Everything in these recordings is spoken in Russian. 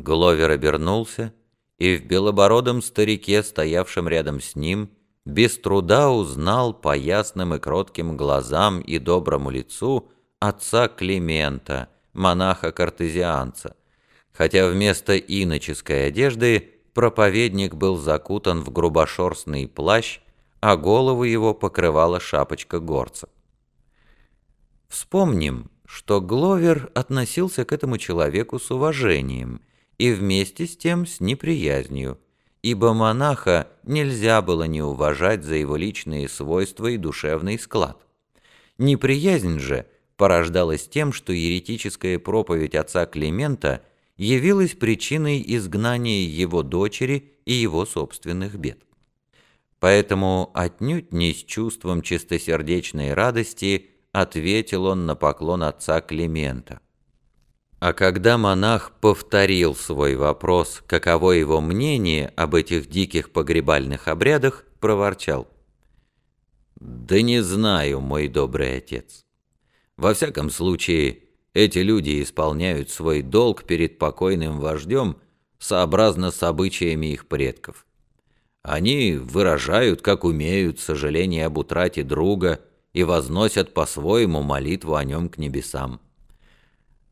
Гловер обернулся, и в белобородом старике, стоявшем рядом с ним, без труда узнал по ясным и кротким глазам и доброму лицу отца Климента, монаха-картезианца, хотя вместо иноческой одежды проповедник был закутан в грубошерстный плащ, а голову его покрывала шапочка горца. Вспомним, что Гловер относился к этому человеку с уважением и вместе с тем с неприязнью, ибо монаха нельзя было не уважать за его личные свойства и душевный склад. Неприязнь же порождалась тем, что еретическая проповедь отца Климента явилась причиной изгнания его дочери и его собственных бед. Поэтому отнюдь не с чувством чистосердечной радости ответил он на поклон отца Климента. А когда монах повторил свой вопрос, каково его мнение об этих диких погребальных обрядах, проворчал. «Да не знаю, мой добрый отец. Во всяком случае, эти люди исполняют свой долг перед покойным вождем сообразно с обычаями их предков. Они выражают, как умеют, сожаление об утрате друга и возносят по-своему молитву о нем к небесам.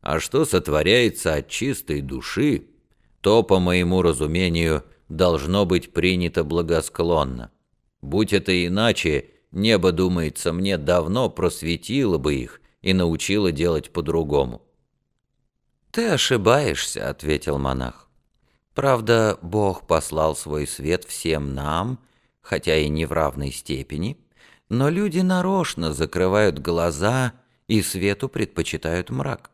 А что сотворяется от чистой души, то, по моему разумению, должно быть принято благосклонно. Будь это иначе, небо, думается мне, давно просветило бы их и научило делать по-другому. «Ты ошибаешься», — ответил монах. «Правда, Бог послал свой свет всем нам, хотя и не в равной степени, но люди нарочно закрывают глаза и свету предпочитают мрак.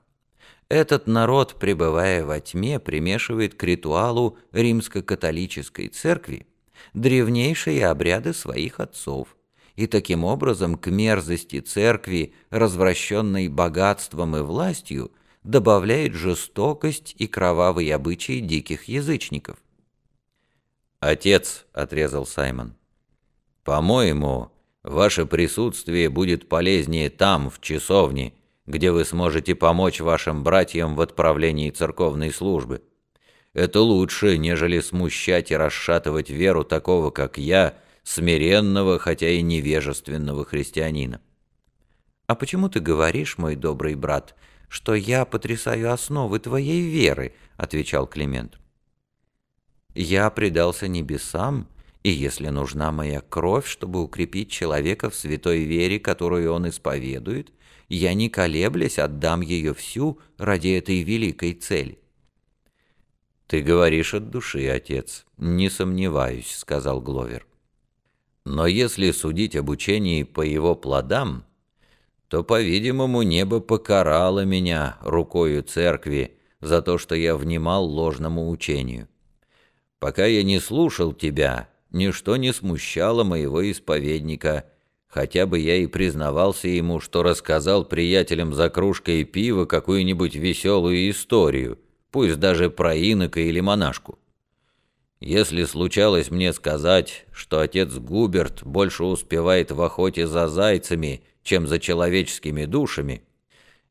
Этот народ, пребывая во тьме, примешивает к ритуалу римско-католической церкви древнейшие обряды своих отцов, и таким образом к мерзости церкви, развращенной богатством и властью, добавляет жестокость и кровавые обычаи диких язычников. «Отец», — отрезал Саймон, — «по-моему, ваше присутствие будет полезнее там, в часовне, где вы сможете помочь вашим братьям в отправлении церковной службы. Это лучше, нежели смущать и расшатывать веру такого, как я, смиренного, хотя и невежественного христианина. «А почему ты говоришь, мой добрый брат, что я потрясаю основы твоей веры?» — отвечал Климент. «Я предался небесам, и если нужна моя кровь, чтобы укрепить человека в святой вере, которую он исповедует, я не колеблясь отдам ее всю ради этой великой цели». «Ты говоришь от души, отец, не сомневаюсь», — сказал Гловер. «Но если судить об учении по его плодам, то, по-видимому, небо покарало меня рукою церкви за то, что я внимал ложному учению. Пока я не слушал тебя, ничто не смущало моего исповедника, хотя бы я и признавался ему, что рассказал приятелям за кружкой пива какую-нибудь веселую историю, пусть даже про инока или монашку. Если случалось мне сказать, что отец Губерт больше успевает в охоте за зайцами, чем за человеческими душами,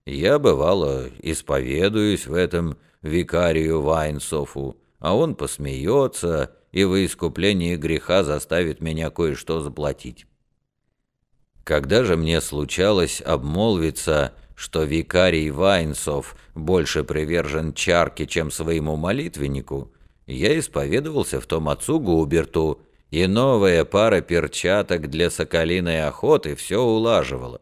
я, бывало, исповедуюсь в этом викарию Вайнсофу, а он посмеется и во искупление греха заставит меня кое-что заплатить. Когда же мне случалось обмолвиться, что викарий Вайнсов больше привержен чарке, чем своему молитвеннику, я исповедовался в том отцу Губерту, и новая пара перчаток для соколиной охоты все улаживала.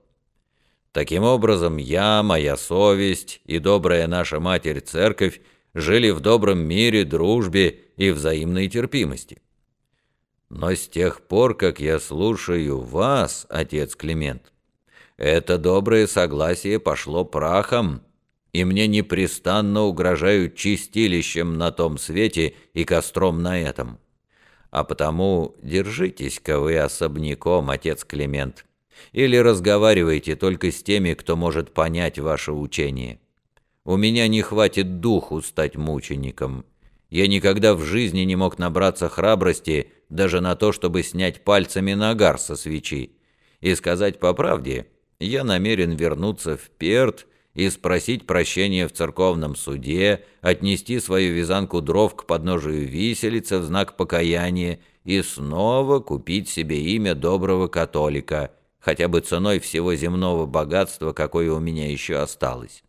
Таким образом, я, моя совесть и добрая наша Матерь-Церковь жили в добром мире, дружбе и взаимной терпимости. Но с тех пор, как я слушаю вас, отец Климент, это доброе согласие пошло прахом, и мне непрестанно угрожают чистилищем на том свете и костром на этом. А потому держитесь-ка вы особняком, отец Климент, или разговаривайте только с теми, кто может понять ваше учение. У меня не хватит духу стать мучеником. Я никогда в жизни не мог набраться храбрости даже на то, чтобы снять пальцами нагар со свечи. И сказать по правде, я намерен вернуться в Перт и спросить прощения в церковном суде, отнести свою вязанку дров к подножию виселицы в знак покаяния и снова купить себе имя доброго католика, хотя бы ценой всего земного богатства, какое у меня еще осталось.